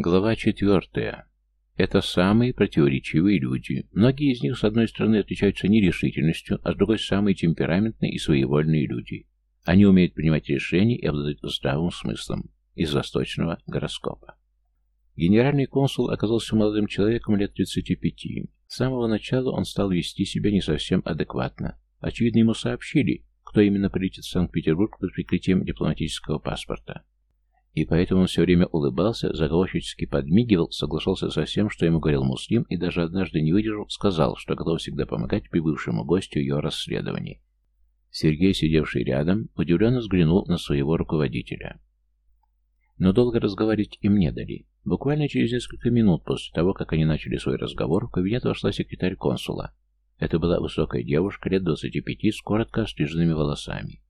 Глава четвертая. Это самые противоречивые люди. Многие из них, с одной стороны, отличаются нерешительностью, а с другой – самые темпераментные и своевольные люди. Они умеют принимать решения и обладают здравым смыслом. Из восточного гороскопа. Генеральный консул оказался молодым человеком лет 35. С самого начала он стал вести себя не совсем адекватно. Очевидно, ему сообщили, кто именно прилетит в Санкт-Петербург под прикрытием дипломатического паспорта. И поэтому он все время улыбался, заговорщически подмигивал, соглашался со всем, что ему говорил Муслим, и даже однажды не выдержал, сказал, что готов всегда помогать прибывшему гостю ее расследовании. Сергей, сидевший рядом, удивленно взглянул на своего руководителя. Но долго разговаривать им не дали. Буквально через несколько минут после того, как они начали свой разговор, в кабинет вошла секретарь консула. Это была высокая девушка лет 25 с коротко остриженными волосами.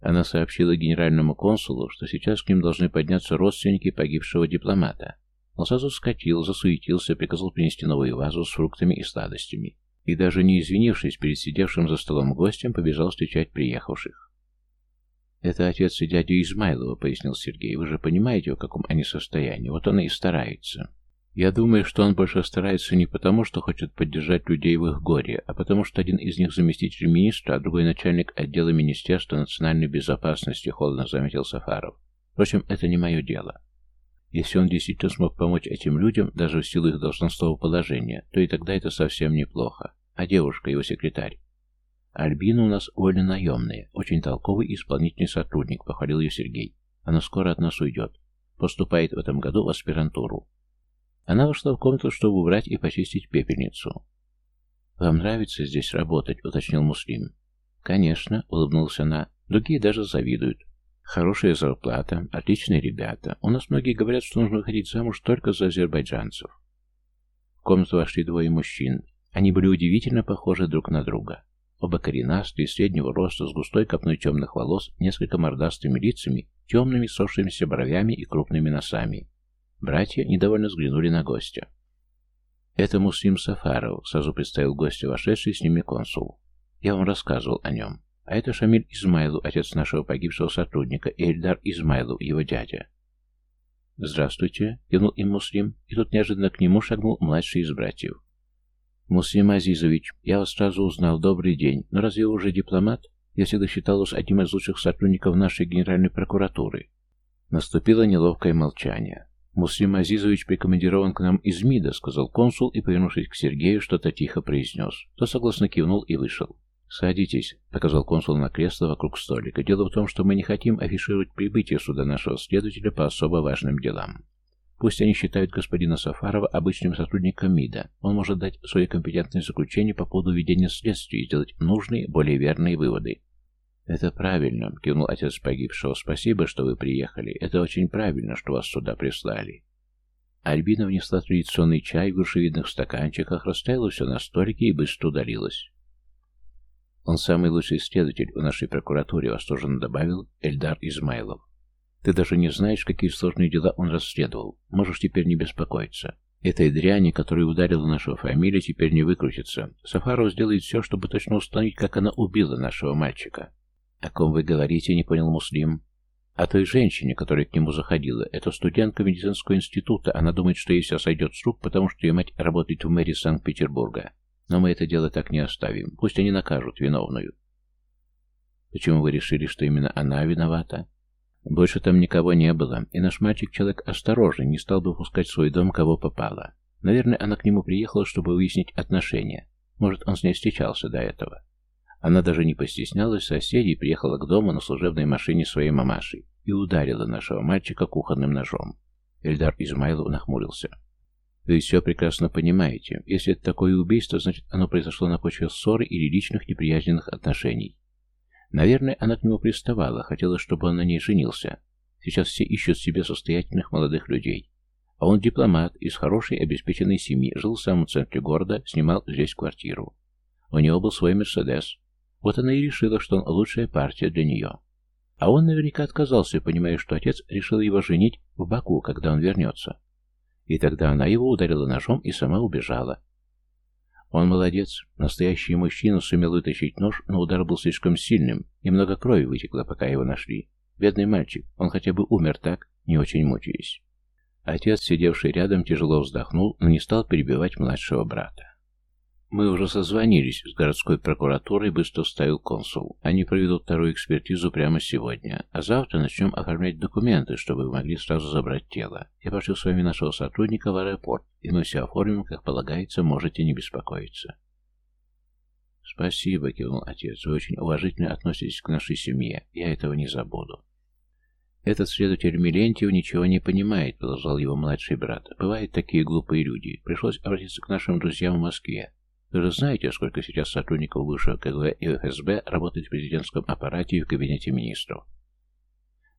Она сообщила генеральному консулу, что сейчас к ним должны подняться родственники погибшего дипломата. Он сразу вскочил, засуетился, приказал принести новую вазу с фруктами и сладостями. И даже не извинившись перед сидевшим за столом гостем, побежал встречать приехавших. «Это отец и дядя Измайлова», — пояснил Сергей. «Вы же понимаете, в каком они состоянии. Вот он и старается». Я думаю, что он больше старается не потому, что хочет поддержать людей в их горе, а потому что один из них заместитель министра, а другой начальник отдела Министерства национальной безопасности, холодно заметил Сафаров. Впрочем, это не мое дело. Если он действительно смог помочь этим людям, даже в силу их должностного положения, то и тогда это совсем неплохо. А девушка, его секретарь? Альбина у нас вольно наемная, очень толковый и исполнительный сотрудник, похвалил ее Сергей. Она скоро от нас уйдет. Поступает в этом году в аспирантуру. Она вошла в комнату, чтобы убрать и почистить пепельницу. «Вам нравится здесь работать?» — уточнил Муслим. «Конечно», — улыбнулся она. «Другие даже завидуют. Хорошая зарплата, отличные ребята. У нас многие говорят, что нужно выходить замуж только за азербайджанцев». В комнату вошли двое мужчин. Они были удивительно похожи друг на друга. Оба коренастые, среднего роста, с густой копной темных волос, несколько мордастыми лицами, темными сохшимися бровями и крупными носами. Братья недовольно взглянули на гостя. «Это Муслим Сафаров», — сразу представил гостя, вошедший с ними консул. «Я вам рассказывал о нем. А это Шамиль Измайлу, отец нашего погибшего сотрудника, и Эльдар Измайлу, его дядя». «Здравствуйте», — кивнул им Муслим, и тут неожиданно к нему шагнул младший из братьев. «Муслим Азизович, я вас сразу узнал. Добрый день. Но разве вы уже дипломат? Я всегда считал вас одним из лучших сотрудников нашей генеральной прокуратуры». Наступило неловкое молчание. «Муслим Азизович прикомандирован к нам из МИДа», — сказал консул и, повернувшись к Сергею, что-то тихо произнес. Тот согласно кивнул и вышел. «Садитесь», — показал консул на кресло вокруг столика. «Дело в том, что мы не хотим афишировать прибытие суда нашего следователя по особо важным делам. Пусть они считают господина Сафарова обычным сотрудником МИДа. Он может дать свои компетентные заключения по поводу ведения следствия и сделать нужные, более верные выводы. «Это правильно», — кивнул отец погибшего. «Спасибо, что вы приехали. Это очень правильно, что вас сюда прислали». Альбина внесла традиционный чай в грушевидных стаканчиках, расставила все на столике и быстро удалилась. «Он самый лучший следователь в нашей прокуратуре», — восторженно добавил Эльдар Измайлов. «Ты даже не знаешь, какие сложные дела он расследовал. Можешь теперь не беспокоиться. Этой дряни, которая ударила нашу фамилию, теперь не выкрутится. Сафаров сделает все, чтобы точно установить, как она убила нашего мальчика». «О ком вы говорите?» — не понял Муслим. «О той женщине, которая к нему заходила. Это студентка медицинского института. Она думает, что ей все сойдет с рук, потому что ее мать работает в мэрии Санкт-Петербурга. Но мы это дело так не оставим. Пусть они накажут виновную». «Почему вы решили, что именно она виновата?» «Больше там никого не было, и наш мальчик человек осторожный, не стал бы пускать в свой дом, кого попало. Наверное, она к нему приехала, чтобы выяснить отношения. Может, он с ней встречался до этого». Она даже не постеснялась соседей, приехала к дому на служебной машине своей мамаши и ударила нашего мальчика кухонным ножом. Эльдар Измайлов нахмурился. Вы все прекрасно понимаете. Если это такое убийство, значит оно произошло на почве ссоры или личных неприязненных отношений. Наверное, она к нему приставала, хотела, чтобы он на ней женился. Сейчас все ищут себе состоятельных молодых людей. А он дипломат, из хорошей обеспеченной семьи, жил в самом центре города, снимал здесь квартиру. У него был свой Мерседес, вот она и решила, что он лучшая партия для нее. А он наверняка отказался, понимая, что отец решил его женить в Баку, когда он вернется. И тогда она его ударила ножом и сама убежала. Он молодец, настоящий мужчина сумел вытащить нож, но удар был слишком сильным, и много крови вытекло, пока его нашли. Бедный мальчик, он хотя бы умер так, не очень мучаясь. Отец, сидевший рядом, тяжело вздохнул, но не стал перебивать младшего брата. «Мы уже созвонились с городской прокуратурой», — быстро вставил консул. «Они проведут вторую экспертизу прямо сегодня, а завтра начнем оформлять документы, чтобы вы могли сразу забрать тело. Я пошлю с вами нашего сотрудника в аэропорт, и мы все оформим, как полагается, можете не беспокоиться». «Спасибо», — кивнул отец. «Вы очень уважительно относитесь к нашей семье. Я этого не забуду». «Этот следователь Милентьев ничего не понимает», — продолжал его младший брат. «Бывают такие глупые люди. Пришлось обратиться к нашим друзьям в Москве. Вы же знаете, сколько сейчас сотрудников высшего КГБ и ФСБ работает в президентском аппарате и в кабинете министров.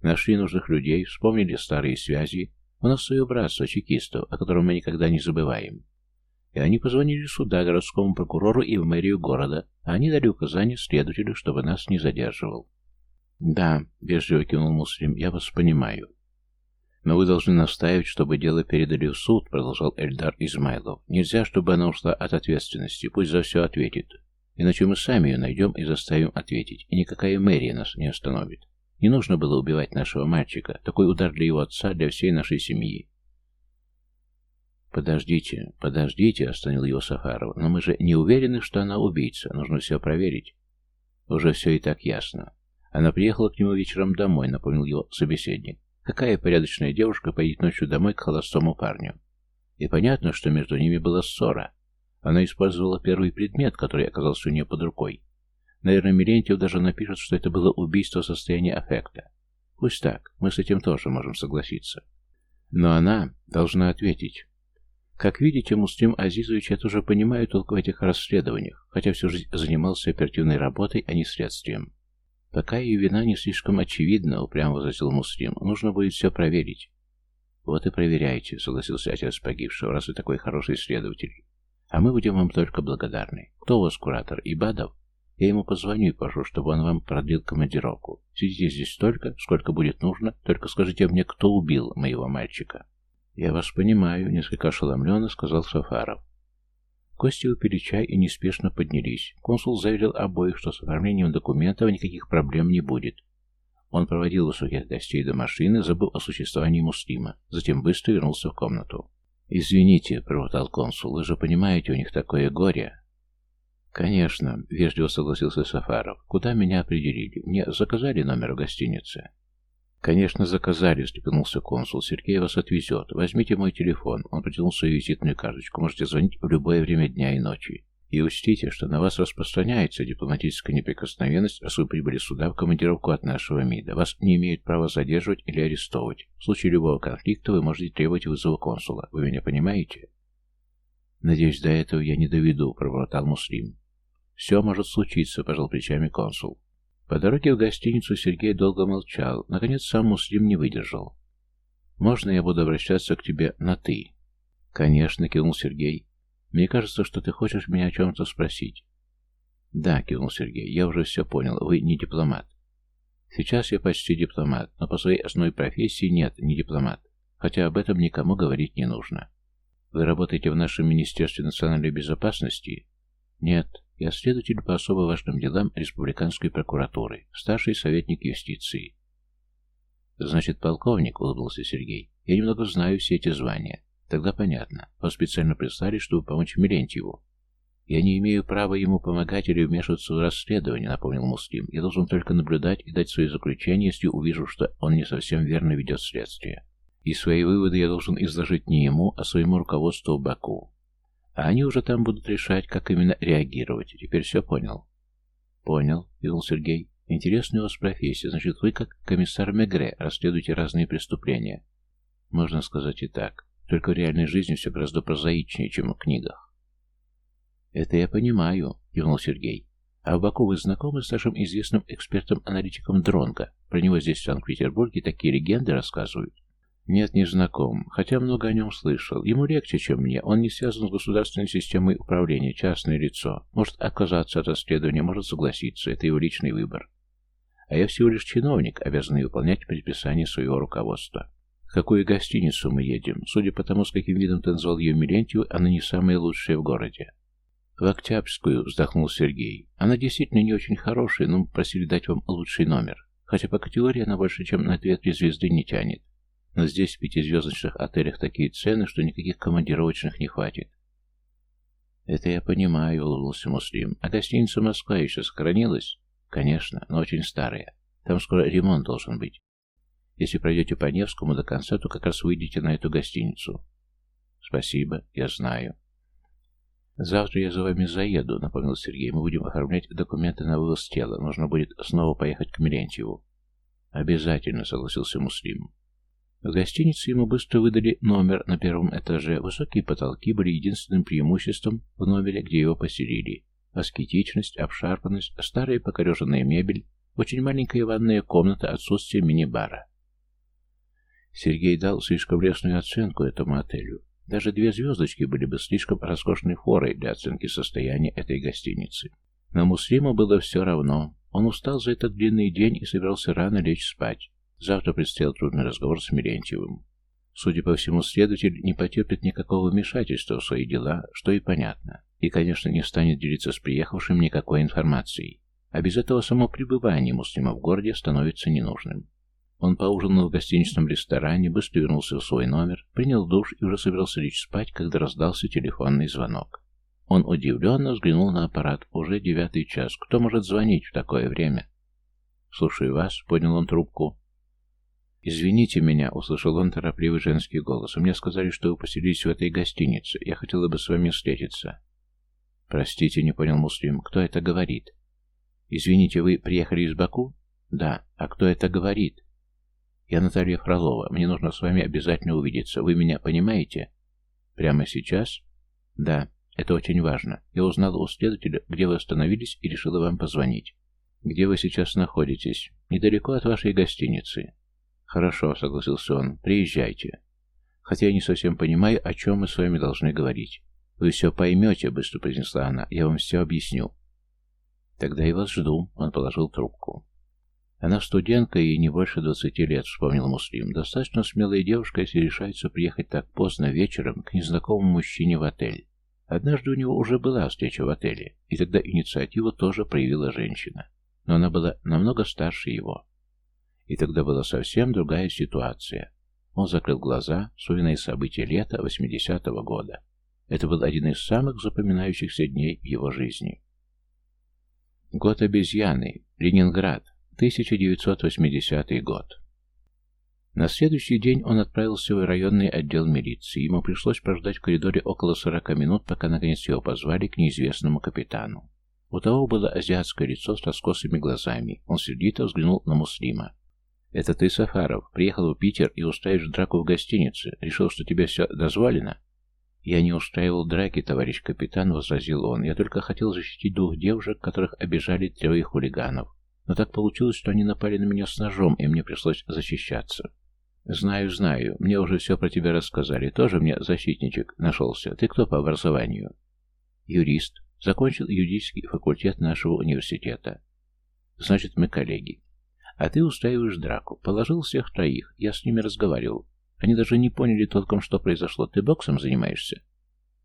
Нашли нужных людей, вспомнили старые связи. У нас свое братство чекистов, о котором мы никогда не забываем. И они позвонили сюда, городскому прокурору и в мэрию города, а они дали указание следователю, чтобы нас не задерживал. «Да», — вежливо кивнул Муслим, — «я вас понимаю». «Но вы должны настаивать, чтобы дело передали в суд», — продолжал Эльдар Измайлов. «Нельзя, чтобы она ушла от ответственности. Пусть за все ответит. Иначе мы сами ее найдем и заставим ответить, и никакая мэрия нас не остановит. Не нужно было убивать нашего мальчика. Такой удар для его отца, для всей нашей семьи». «Подождите, подождите», — остановил его Сафаров. «Но мы же не уверены, что она убийца. Нужно все проверить». «Уже все и так ясно. Она приехала к нему вечером домой, напомнил его собеседник. Какая порядочная девушка поедет ночью домой к холостому парню? И понятно, что между ними была ссора. Она использовала первый предмет, который оказался у нее под рукой. Наверное, Милентьев даже напишет, что это было убийство в состоянии аффекта. Пусть так, мы с этим тоже можем согласиться. Но она должна ответить. Как видите, Муслим Азизович это уже понимает толк в этих расследованиях, хотя всю жизнь занимался оперативной работой, а не следствием. Пока ее вина не слишком очевидна, упрямо возразил Муслим. Нужно будет все проверить. Вот и проверяйте, согласился отец погибшего, раз вы такой хороший следователь. А мы будем вам только благодарны. Кто у вас куратор? Ибадов? Я ему позвоню и прошу, чтобы он вам продлил командировку. Сидите здесь столько, сколько будет нужно, только скажите мне, кто убил моего мальчика. Я вас понимаю, несколько ошеломленно сказал Сафаров. Кости выпили чай и неспешно поднялись. Консул заверил обоих, что с оформлением документов никаких проблем не будет. Он проводил высоких гостей до машины, забыл о существовании Муслима, затем быстро вернулся в комнату. «Извините», — пробормотал консул, — «вы же понимаете, у них такое горе». «Конечно», — вежливо согласился Сафаров. «Куда меня определили? Мне заказали номер в гостинице?» «Конечно, заказали», — встрепенулся консул. «Сергей вас отвезет. Возьмите мой телефон». Он протянул свою визитную карточку. Можете звонить в любое время дня и ночи. И учтите, что на вас распространяется дипломатическая неприкосновенность, раз вы прибыли сюда в командировку от нашего МИДа. Вас не имеют права задерживать или арестовывать. В случае любого конфликта вы можете требовать вызова консула. Вы меня понимаете? Надеюсь, до этого я не доведу, пробормотал Муслим. Все может случиться, пожал плечами консул. По дороге в гостиницу Сергей долго молчал. Наконец сам Муслим не выдержал. «Можно я буду обращаться к тебе на «ты»?» «Конечно», — кивнул Сергей. «Мне кажется, что ты хочешь меня о чем-то спросить». «Да», — кивнул Сергей, — «я уже все понял. Вы не дипломат». «Сейчас я почти дипломат, но по своей основной профессии нет, не дипломат. Хотя об этом никому говорить не нужно». «Вы работаете в нашем Министерстве национальной безопасности?» «Нет, я следователь по особо важным делам Республиканской прокуратуры, старший советник юстиции. Значит, полковник, улыбнулся Сергей. Я немного знаю все эти звания. Тогда понятно. Вас специально прислали, чтобы помочь Милентьеву. Я не имею права ему помогать или вмешиваться в расследование, напомнил Муслим. Я должен только наблюдать и дать свои заключения, если увижу, что он не совсем верно ведет следствие. И свои выводы я должен изложить не ему, а своему руководству Баку. А они уже там будут решать, как именно реагировать. Теперь все понял? Понял, кивнул Сергей. Интересная у вас профессия. Значит, вы, как комиссар Мегре, расследуете разные преступления. Можно сказать и так. Только в реальной жизни все гораздо прозаичнее, чем в книгах. Это я понимаю, кивнул Сергей. А в Баку вы знакомы с нашим известным экспертом-аналитиком Дронга? Про него здесь, в Санкт-Петербурге, такие легенды рассказывают. Нет, не знаком, хотя много о нем слышал. Ему легче, чем мне. Он не связан с государственной системой управления, частное лицо. Может отказаться от расследования, может согласиться. Это его личный выбор. А я всего лишь чиновник, обязанный выполнять предписания своего руководства. В какую гостиницу мы едем? Судя по тому, с каким видом ты назвал ее Милентию, она не самая лучшая в городе. В Октябрьскую, вздохнул Сергей. Она действительно не очень хорошая, но мы просили дать вам лучший номер. Хотя по категории она больше, чем на две-три звезды не тянет. Но здесь в пятизвездочных отелях такие цены, что никаких командировочных не хватит. «Это я понимаю», — улыбнулся Муслим. «А гостиница «Москва» еще сохранилась?» «Конечно, но очень старая. Там скоро ремонт должен быть. Если пройдете по Невскому до конца, то как раз выйдете на эту гостиницу». «Спасибо, я знаю». «Завтра я за вами заеду», — напомнил Сергей. «Мы будем оформлять документы на вывоз тела. Нужно будет снова поехать к Милентьеву». «Обязательно», — согласился Муслим. В гостинице ему быстро выдали номер на первом этаже. Высокие потолки были единственным преимуществом в номере, где его поселили. Аскетичность, обшарпанность, старая покореженная мебель, очень маленькая ванная комната, отсутствие мини-бара. Сергей дал слишком лестную оценку этому отелю. Даже две звездочки были бы слишком роскошной форой для оценки состояния этой гостиницы. Но Муслиму было все равно. Он устал за этот длинный день и собирался рано лечь спать. Завтра предстоял трудный разговор с Милентьевым. Судя по всему, следователь не потерпит никакого вмешательства в свои дела, что и понятно. И, конечно, не станет делиться с приехавшим никакой информацией. А без этого само пребывание Муслима в городе становится ненужным. Он поужинал в гостиничном ресторане, быстро вернулся в свой номер, принял душ и уже собирался лечь спать, когда раздался телефонный звонок. Он удивленно взглянул на аппарат. Уже девятый час. Кто может звонить в такое время? «Слушаю вас», — поднял он трубку. «Извините меня», — услышал он торопливый женский голос. «Мне сказали, что вы поселились в этой гостинице. Я хотела бы с вами встретиться». «Простите», — не понял Муслим. «Кто это говорит?» «Извините, вы приехали из Баку?» «Да. А кто это говорит?» «Я Наталья Фролова. Мне нужно с вами обязательно увидеться. Вы меня понимаете?» «Прямо сейчас?» «Да. Это очень важно. Я узнала у следователя, где вы остановились, и решила вам позвонить». «Где вы сейчас находитесь?» «Недалеко от вашей гостиницы». «Хорошо», — согласился он. «Приезжайте». «Хотя я не совсем понимаю, о чем мы с вами должны говорить». «Вы все поймете», — быстро произнесла она. «Я вам все объясню». «Тогда я вас жду», — он положил трубку. Она студентка и не больше двадцати лет, вспомнил Муслим. Достаточно смелая девушка, если решается приехать так поздно вечером к незнакомому мужчине в отель. Однажды у него уже была встреча в отеле, и тогда инициативу тоже проявила женщина. Но она была намного старше его. И тогда была совсем другая ситуация. Он закрыл глаза, вспоминая события лета 80-го года. Это был один из самых запоминающихся дней в его жизни. Год обезьяны. Ленинград. 1980 год. На следующий день он отправился в районный отдел милиции. Ему пришлось прождать в коридоре около 40 минут, пока наконец его позвали к неизвестному капитану. У того было азиатское лицо с раскосыми глазами. Он сердито взглянул на Муслима. «Это ты, Сафаров, приехал в Питер и устраиваешь драку в гостинице. Решил, что тебе все дозволено?» «Я не устраивал драки, товарищ капитан», — возразил он. «Я только хотел защитить двух девушек, которых обижали трое хулиганов. Но так получилось, что они напали на меня с ножом, и мне пришлось защищаться». «Знаю, знаю. Мне уже все про тебя рассказали. Тоже мне защитничек нашелся. Ты кто по образованию?» «Юрист. Закончил юридический факультет нашего университета. Значит, мы коллеги. А ты устраиваешь драку. Положил всех троих. Я с ними разговаривал. Они даже не поняли толком, что произошло. Ты боксом занимаешься?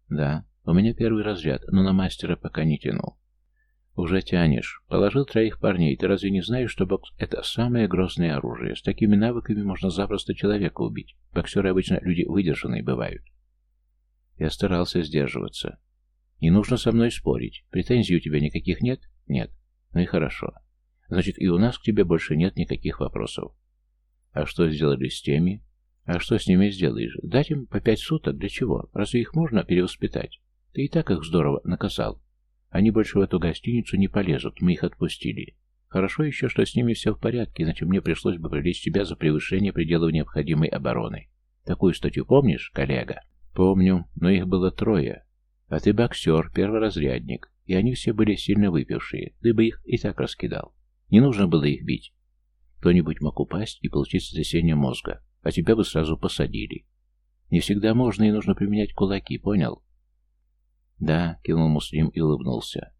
Да. У меня первый разряд, но на мастера пока не тянул. Уже тянешь. Положил троих парней. Ты разве не знаешь, что бокс — это самое грозное оружие? С такими навыками можно запросто человека убить. Боксеры обычно люди выдержанные бывают. Я старался сдерживаться. Не нужно со мной спорить. Претензий у тебя никаких нет? Нет. Ну и хорошо. Значит, и у нас к тебе больше нет никаких вопросов. А что сделали с теми? А что с ними сделаешь? Дать им по пять суток? Для чего? Разве их можно перевоспитать? Ты и так их здорово наказал. Они больше в эту гостиницу не полезут, мы их отпустили. Хорошо еще, что с ними все в порядке, иначе мне пришлось бы привлечь тебя за превышение пределов необходимой обороны. Такую статью помнишь, коллега? Помню, но их было трое. А ты боксер, перворазрядник, и они все были сильно выпившие. Ты бы их и так раскидал. Не нужно было их бить. Кто-нибудь мог упасть и получить сотрясение мозга, а тебя бы сразу посадили. Не всегда можно и нужно применять кулаки, понял? Да, кивнул Муслим и улыбнулся.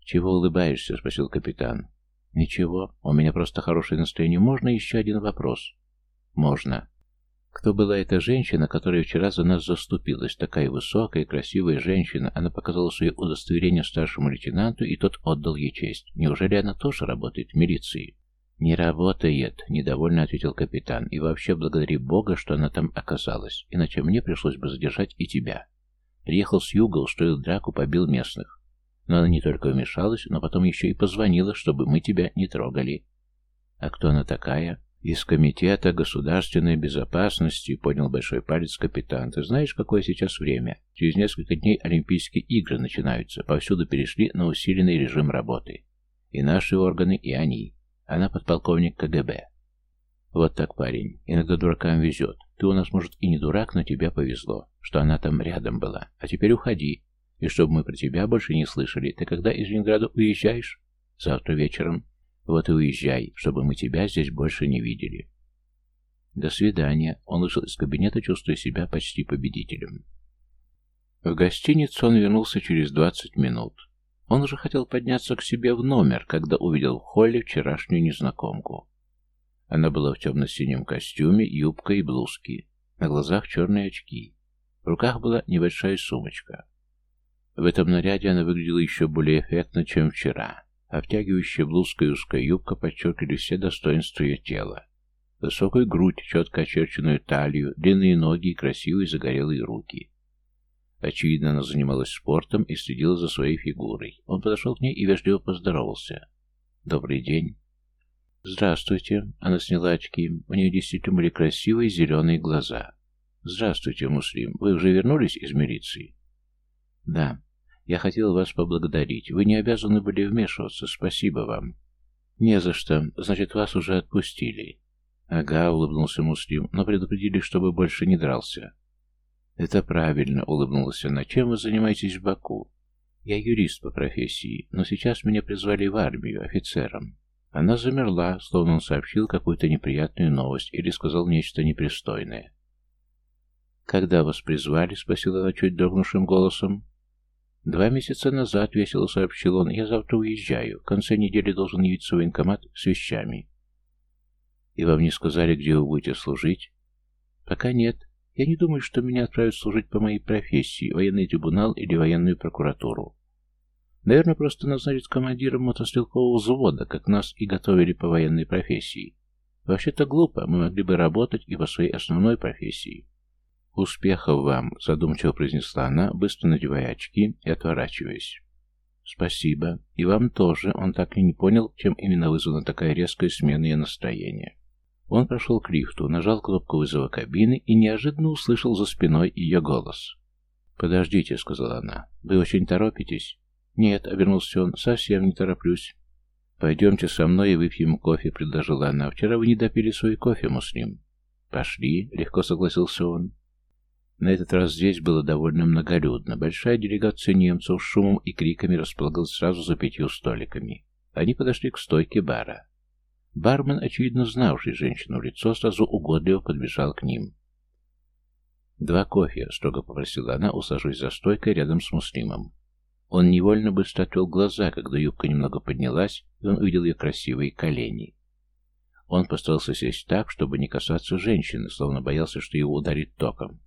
Чего улыбаешься? спросил капитан. Ничего, у меня просто хорошее настроение. Можно еще один вопрос? Можно. Кто была эта женщина, которая вчера за нас заступилась? Такая высокая, красивая женщина. Она показала свое удостоверение старшему лейтенанту, и тот отдал ей честь. Неужели она тоже работает в милиции? «Не работает», — недовольно ответил капитан. «И вообще благодари Бога, что она там оказалась, иначе мне пришлось бы задержать и тебя. Приехал с юга, устроил драку, побил местных. Но она не только вмешалась, но потом еще и позвонила, чтобы мы тебя не трогали». «А кто она такая?» «Из Комитета государственной безопасности», — понял большой палец капитан. «Ты знаешь, какое сейчас время? Через несколько дней Олимпийские игры начинаются. Повсюду перешли на усиленный режим работы. И наши органы, и они. Она подполковник КГБ». «Вот так, парень. Иногда дуракам везет. Ты у нас, может, и не дурак, но тебе повезло, что она там рядом была. А теперь уходи. И чтобы мы про тебя больше не слышали, ты когда из Ленинграда уезжаешь?» «Завтра вечером». Вот и уезжай, чтобы мы тебя здесь больше не видели. До свидания. Он вышел из кабинета, чувствуя себя почти победителем. В гостиницу он вернулся через двадцать минут. Он уже хотел подняться к себе в номер, когда увидел в холле вчерашнюю незнакомку. Она была в темно-синем костюме, юбка и блузки. На глазах черные очки. В руках была небольшая сумочка. В этом наряде она выглядела еще более эффектно, чем вчера. Обтягивающая блузка и узкая юбка подчеркивали все достоинства ее тела. Высокую грудь, четко очерченную талию, длинные ноги и красивые загорелые руки. Очевидно, она занималась спортом и следила за своей фигурой. Он подошел к ней и вежливо поздоровался. «Добрый день». «Здравствуйте». Она сняла очки. У нее действительно были красивые зеленые глаза. «Здравствуйте, Муслим. Вы уже вернулись из милиции?» «Да. Я хотел вас поблагодарить. Вы не обязаны были вмешиваться. Спасибо вам. Не за что. Значит, вас уже отпустили. Ага, улыбнулся Муслим, но предупредили, чтобы больше не дрался. Это правильно, улыбнулась она. Чем вы занимаетесь в Баку? Я юрист по профессии, но сейчас меня призвали в армию офицером. Она замерла, словно он сообщил какую-то неприятную новость или сказал нечто непристойное. «Когда вас призвали?» — спросила она чуть дрогнувшим голосом. «Два месяца назад, — весело сообщил он, — я завтра уезжаю. В конце недели должен явиться в военкомат с вещами». «И вам не сказали, где вы будете служить?» «Пока нет. Я не думаю, что меня отправят служить по моей профессии, военный трибунал или военную прокуратуру. Наверное, просто назначат командиром мотострелкового взвода, как нас и готовили по военной профессии. Вообще-то глупо, мы могли бы работать и по своей основной профессии». «Успехов вам!» — задумчиво произнесла она, быстро надевая очки и отворачиваясь. «Спасибо. И вам тоже». Он так и не понял, чем именно вызвана такая резкая смена ее настроения. Он прошел к лифту, нажал кнопку вызова кабины и неожиданно услышал за спиной ее голос. «Подождите», — сказала она. «Вы очень торопитесь?» «Нет», — обернулся он, — «совсем не тороплюсь». «Пойдемте со мной и выпьем кофе», — предложила она. «Вчера вы не допили свой кофе, Муслим». «Пошли», — легко согласился он. На этот раз здесь было довольно многолюдно. Большая делегация немцев шумом и криками располагалась сразу за пятью столиками. Они подошли к стойке бара. Бармен, очевидно знавший женщину в лицо, сразу угодливо подбежал к ним. «Два кофе», — строго попросила она, усаживаясь за стойкой рядом с Муслимом. Он невольно быстро отвел глаза, когда юбка немного поднялась, и он увидел ее красивые колени. Он постарался сесть так, чтобы не касаться женщины, словно боялся, что его ударит током.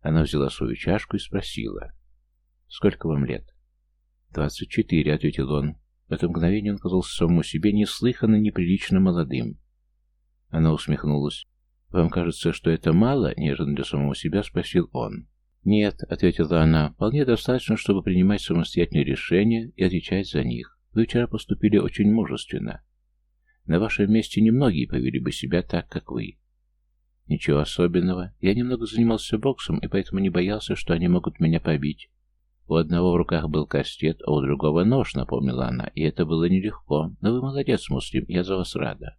Она взяла свою чашку и спросила. «Сколько вам лет?» «Двадцать четыре», — ответил он. В это мгновение он казался самому себе неслыханно неприлично молодым. Она усмехнулась. «Вам кажется, что это мало?» — неожиданно для самого себя спросил он. «Нет», — ответила она, — «вполне достаточно, чтобы принимать самостоятельные решения и отвечать за них. Вы вчера поступили очень мужественно. На вашем месте немногие повели бы себя так, как вы. Ничего особенного. Я немного занимался боксом, и поэтому не боялся, что они могут меня побить. У одного в руках был кастет, а у другого нож, напомнила она, и это было нелегко. Но вы молодец, Муслим, я за вас рада.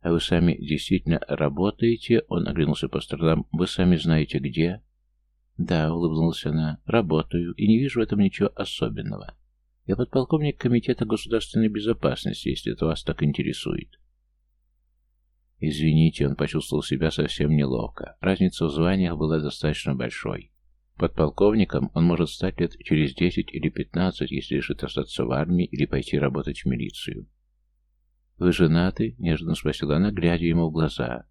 А вы сами действительно работаете? Он оглянулся по сторонам. Вы сами знаете где? Да, улыбнулась она. Работаю, и не вижу в этом ничего особенного. Я подполковник Комитета государственной безопасности, если это вас так интересует. Извините, он почувствовал себя совсем неловко. Разница в званиях была достаточно большой. Подполковником он может стать лет через 10 или 15, если решит остаться в армии или пойти работать в милицию. «Вы женаты?» — нежно спросила она, глядя ему в глаза.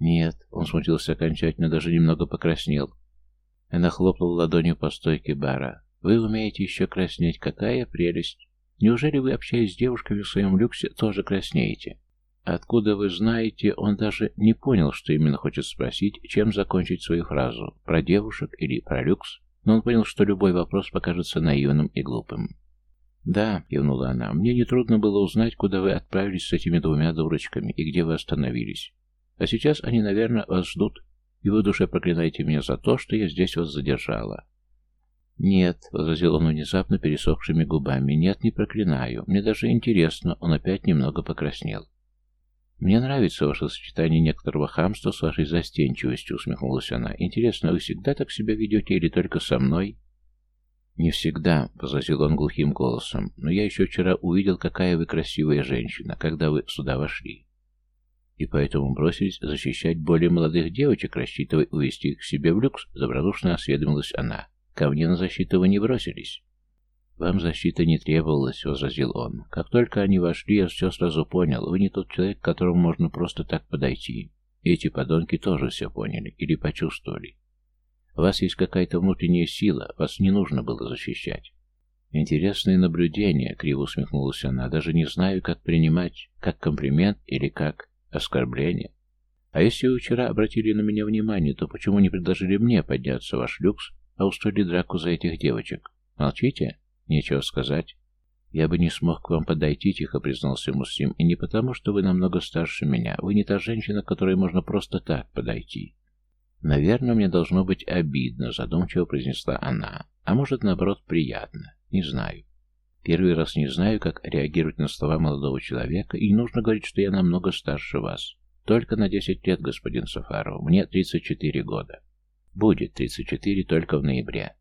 «Нет», — он смутился окончательно, даже немного покраснел. Она хлопнула ладонью по стойке бара. «Вы умеете еще краснеть. Какая прелесть! Неужели вы, общаясь с девушками в своем люксе, тоже краснеете?» «Откуда вы знаете?» Он даже не понял, что именно хочет спросить, чем закончить свою фразу, про девушек или про люкс, но он понял, что любой вопрос покажется наивным и глупым. «Да», — кивнула она, — «мне нетрудно было узнать, куда вы отправились с этими двумя дурочками и где вы остановились. А сейчас они, наверное, вас ждут, и вы душе проклинаете меня за то, что я здесь вас задержала». «Нет», — возразил он внезапно пересохшими губами, — «нет, не проклинаю. Мне даже интересно». Он опять немного покраснел. «Мне нравится ваше сочетание некоторого хамства с вашей застенчивостью», — усмехнулась она. «Интересно, вы всегда так себя ведете или только со мной?» «Не всегда», — возразил он глухим голосом, — «но я еще вчера увидел, какая вы красивая женщина, когда вы сюда вошли. И поэтому бросились защищать более молодых девочек, рассчитывая увести их к себе в люкс», — добродушно осведомилась она. «Ко мне на защиту вы не бросились». «Вам защита не требовалась», — возразил он. «Как только они вошли, я все сразу понял. Вы не тот человек, к которому можно просто так подойти. Эти подонки тоже все поняли или почувствовали. У вас есть какая-то внутренняя сила, вас не нужно было защищать». «Интересное наблюдение», — криво усмехнулась она. «Даже не знаю, как принимать, как комплимент или как оскорбление. А если вы вчера обратили на меня внимание, то почему не предложили мне подняться в ваш люкс, а устроили драку за этих девочек? Молчите?» Нечего сказать. Я бы не смог к вам подойти, тихо признался Муслим, и не потому, что вы намного старше меня. Вы не та женщина, к которой можно просто так подойти. Наверное, мне должно быть обидно, задумчиво произнесла она. А может, наоборот, приятно. Не знаю. Первый раз не знаю, как реагировать на слова молодого человека, и нужно говорить, что я намного старше вас. Только на 10 лет, господин Сафаров. Мне 34 года. Будет 34 только в ноябре.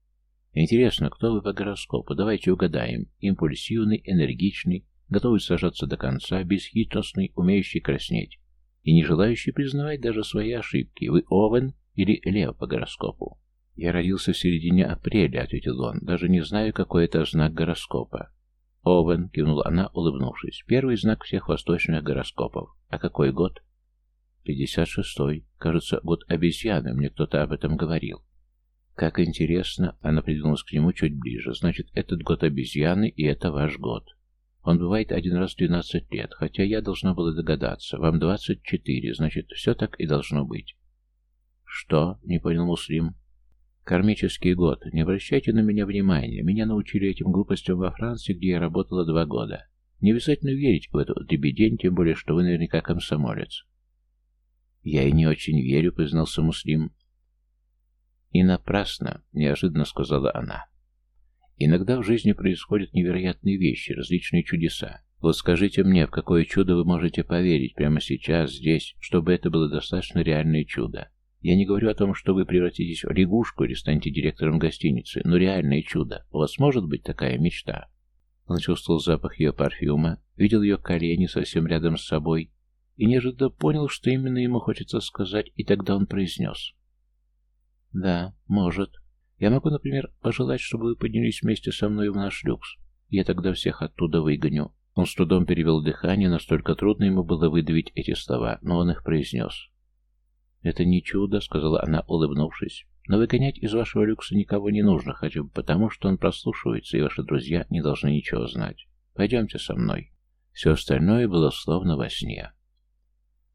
Интересно, кто вы по гороскопу? Давайте угадаем. Импульсивный, энергичный, готовый сажаться до конца, бесхитростный, умеющий краснеть. И не желающий признавать даже свои ошибки. Вы Овен или Лев по гороскопу? Я родился в середине апреля, ответил он. Даже не знаю, какой это знак гороскопа. Овен, кивнула она, улыбнувшись. Первый знак всех восточных гороскопов. А какой год? Пятьдесят шестой. Кажется, год обезьяны. Мне кто-то об этом говорил. Как интересно, она придвинулась к нему чуть ближе. Значит, этот год обезьяны, и это ваш год. Он бывает один раз в 12 лет, хотя я должна была догадаться. Вам 24, значит, все так и должно быть. Что? Не понял Муслим. Кармический год. Не обращайте на меня внимания. Меня научили этим глупостям во Франции, где я работала два года. Не обязательно верить в эту дребедень, тем более, что вы наверняка комсомолец. Я и не очень верю, признался Муслим. «И напрасно», — неожиданно сказала она. «Иногда в жизни происходят невероятные вещи, различные чудеса. Вот скажите мне, в какое чудо вы можете поверить прямо сейчас, здесь, чтобы это было достаточно реальное чудо? Я не говорю о том, что вы превратитесь в лягушку или станете директором гостиницы, но реальное чудо. У вас может быть такая мечта?» Он чувствовал запах ее парфюма, видел ее колени совсем рядом с собой и неожиданно понял, что именно ему хочется сказать, и тогда он произнес. «Да, может. Я могу, например, пожелать, чтобы вы поднялись вместе со мной в наш люкс. Я тогда всех оттуда выгоню». Он с трудом перевел дыхание, настолько трудно ему было выдавить эти слова, но он их произнес. «Это не чудо», — сказала она, улыбнувшись. «Но выгонять из вашего люкса никого не нужно, хотя бы потому, что он прослушивается, и ваши друзья не должны ничего знать. Пойдемте со мной». Все остальное было словно во сне.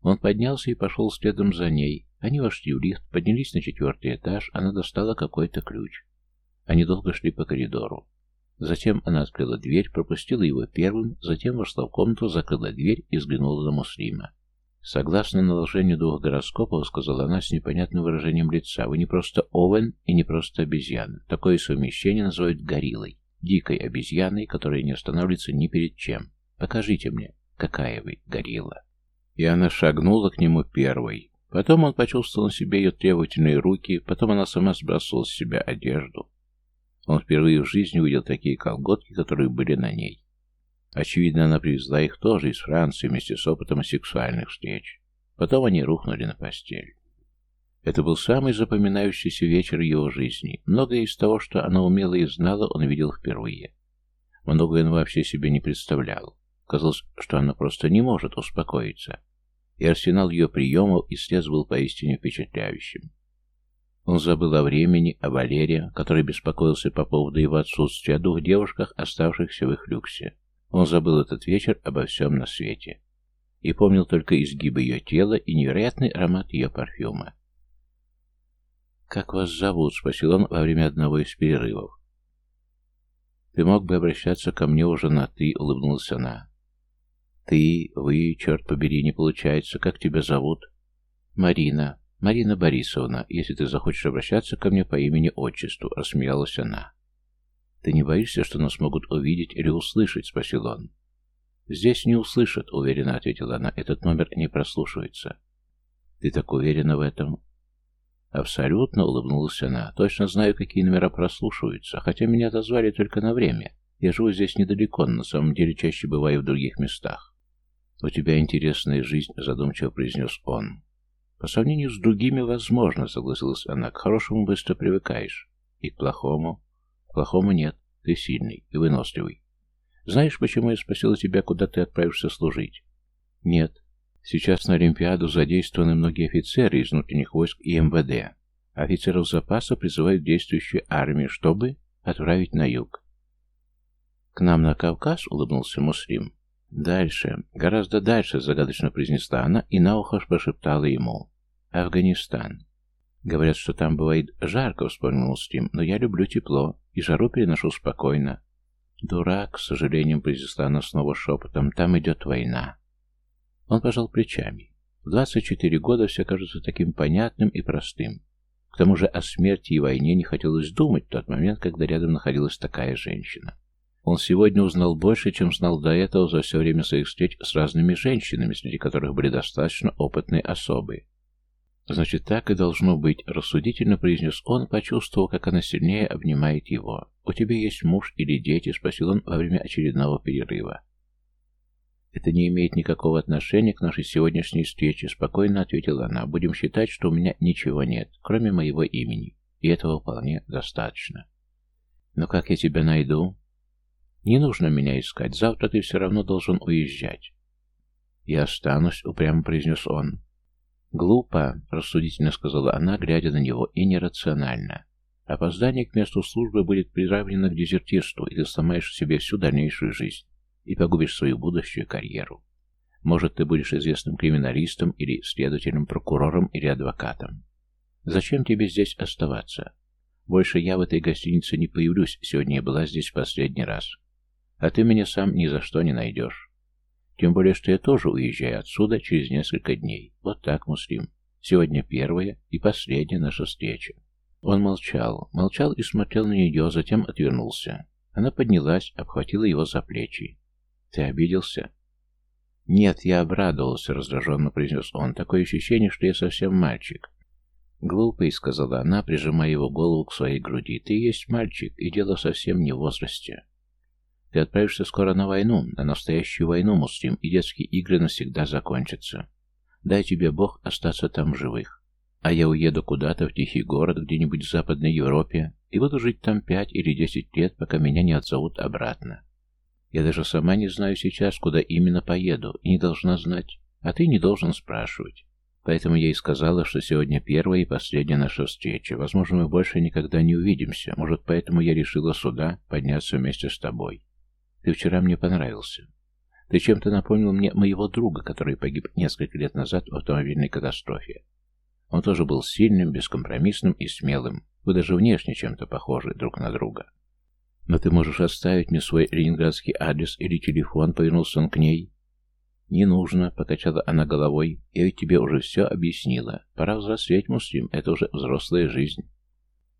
Он поднялся и пошел следом за ней, они вошли в лифт, поднялись на четвертый этаж, она достала какой-то ключ. Они долго шли по коридору. Затем она открыла дверь, пропустила его первым, затем вошла в комнату, закрыла дверь и взглянула на Муслима. «Согласно наложению двух гороскопов, — сказала она с непонятным выражением лица, — вы не просто овен и не просто обезьяна. Такое совмещение называют гориллой, дикой обезьяной, которая не останавливается ни перед чем. Покажите мне, какая вы горилла». И она шагнула к нему первой. Потом он почувствовал на себе ее требовательные руки, потом она сама сбрасывала с себя одежду. Он впервые в жизни увидел такие колготки, которые были на ней. Очевидно, она привезла их тоже из Франции вместе с опытом сексуальных встреч. Потом они рухнули на постель. Это был самый запоминающийся вечер его жизни. Многое из того, что она умела и знала, он видел впервые. Многое он вообще себе не представлял. Казалось, что она просто не может успокоиться и арсенал ее приемов и средств был поистине впечатляющим. Он забыл о времени, о Валере, который беспокоился по поводу его отсутствия, о двух девушках, оставшихся в их люксе. Он забыл этот вечер обо всем на свете. и помнил только изгибы ее тела и невероятный аромат ее парфюма. «Как вас зовут?» — спросил он во время одного из перерывов. «Ты мог бы обращаться ко мне уже на «ты», — улыбнулась она. «Ты, вы, черт побери, не получается. Как тебя зовут?» «Марина. Марина Борисовна, если ты захочешь обращаться ко мне по имени-отчеству», — рассмеялась она. «Ты не боишься, что нас могут увидеть или услышать?» — спросил он. «Здесь не услышат», — уверенно ответила она. «Этот номер не прослушивается». «Ты так уверена в этом?» Абсолютно улыбнулась она. Точно знаю, какие номера прослушиваются, хотя меня отозвали только на время. Я живу здесь недалеко, но на самом деле чаще бываю в других местах. «У тебя интересная жизнь», — задумчиво произнес он. «По сравнению с другими, возможно», — согласилась она. «К хорошему быстро привыкаешь. И к плохому?» «К плохому нет. Ты сильный и выносливый. Знаешь, почему я спросила тебя, куда ты отправишься служить?» «Нет. Сейчас на Олимпиаду задействованы многие офицеры из внутренних войск и МВД. Офицеров запаса призывают действующую армию, чтобы отправить на юг. «К нам на Кавказ?» — улыбнулся Муслим. «Дальше, гораздо дальше», — загадочно произнесла она и на ухо прошептала ему. «Афганистан». «Говорят, что там бывает жарко», — вспомнил Муслим, «но я люблю тепло и жару переношу спокойно». «Дурак», — с сожалением произнесла она снова шепотом, — «там идет война». Он пожал плечами. В 24 года все кажется таким понятным и простым. К тому же о смерти и войне не хотелось думать в тот момент, когда рядом находилась такая женщина. Он сегодня узнал больше, чем знал до этого за все время своих встреч с разными женщинами, среди которых были достаточно опытные особы. «Значит, так и должно быть», — рассудительно произнес он, почувствовал, как она сильнее обнимает его. «У тебя есть муж или дети?» — спросил он во время очередного перерыва. «Это не имеет никакого отношения к нашей сегодняшней встрече», — спокойно ответила она. «Будем считать, что у меня ничего нет, кроме моего имени, и этого вполне достаточно». «Но как я тебя найду?» «Не нужно меня искать, завтра ты все равно должен уезжать». «Я останусь», — упрямо произнес он. «Глупо», — рассудительно сказала она, глядя на него, — «и нерационально. Опоздание к месту службы будет приравнено к дезертирству, и ты сломаешь себе всю дальнейшую жизнь и погубишь свою будущую карьеру. Может, ты будешь известным криминалистом или следователем, прокурором или адвокатом. Зачем тебе здесь оставаться? Больше я в этой гостинице не появлюсь, сегодня я была здесь в последний раз. А ты меня сам ни за что не найдешь. Тем более, что я тоже уезжаю отсюда через несколько дней. Вот так, Муслим. Сегодня первая и последняя наша встреча. Он молчал, молчал и смотрел на нее, затем отвернулся. Она поднялась, обхватила его за плечи. «Ты обиделся?» «Нет, я обрадовался», — раздраженно произнес он. «Такое ощущение, что я совсем мальчик». «Глупый», — сказала она, прижимая его голову к своей груди. «Ты есть мальчик, и дело совсем не в возрасте. Ты отправишься скоро на войну, на настоящую войну, Муслим, и детские игры навсегда закончатся. Дай тебе Бог остаться там живых. А я уеду куда-то в тихий город где-нибудь в Западной Европе и буду жить там пять или десять лет, пока меня не отзовут обратно. Я даже сама не знаю сейчас, куда именно поеду, и не должна знать, а ты не должен спрашивать. Поэтому я и сказала, что сегодня первая и последняя наша встреча. Возможно, мы больше никогда не увидимся. Может, поэтому я решила сюда подняться вместе с тобой. Ты вчера мне понравился. Ты чем-то напомнил мне моего друга, который погиб несколько лет назад в автомобильной катастрофе. Он тоже был сильным, бескомпромиссным и смелым. Вы даже внешне чем-то похожи друг на друга. «Но ты можешь оставить мне свой ленинградский адрес или телефон», — повернулся он к ней. «Не нужно», — покачала она головой. «Я ведь тебе уже все объяснила. Пора взрослеть, Муслим, это уже взрослая жизнь».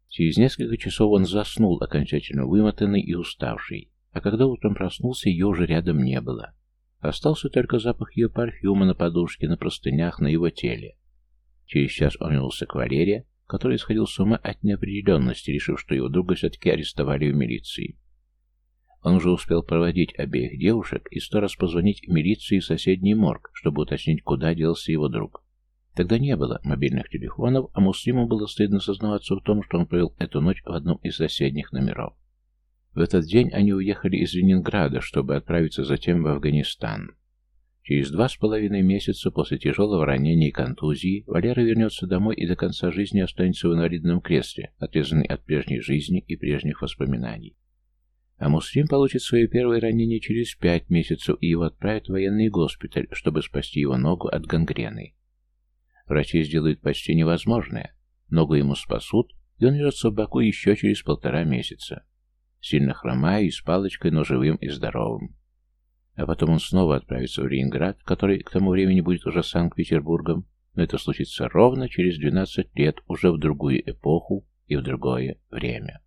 Через несколько часов он заснул, окончательно вымотанный и уставший. А когда утром проснулся, ее уже рядом не было. Остался только запах ее парфюма на подушке, на простынях, на его теле. Через час он вернулся к Валерии, который сходил с ума от неопределенности, решив, что его друга все-таки арестовали в милиции. Он уже успел проводить обеих девушек и сто раз позвонить в милицию и соседний морг, чтобы уточнить, куда делся его друг. Тогда не было мобильных телефонов, а Муслиму было стыдно сознаваться в том, что он провел эту ночь в одном из соседних номеров. В этот день они уехали из Ленинграда, чтобы отправиться затем в Афганистан. Через два с половиной месяца после тяжелого ранения и контузии Валера вернется домой и до конца жизни останется в инвалидном кресле, отрезанный от прежней жизни и прежних воспоминаний. А Муслим получит свое первое ранение через пять месяцев, и его отправят в военный госпиталь, чтобы спасти его ногу от гангрены. Врачи сделают почти невозможное. Ногу ему спасут, и он вернется в Баку еще через полтора месяца. Сильно хромая и с палочкой, но живым и здоровым. А потом он снова отправится в Ленинград, который к тому времени будет уже Санкт-Петербургом, но это случится ровно через 12 лет, уже в другую эпоху и в другое время.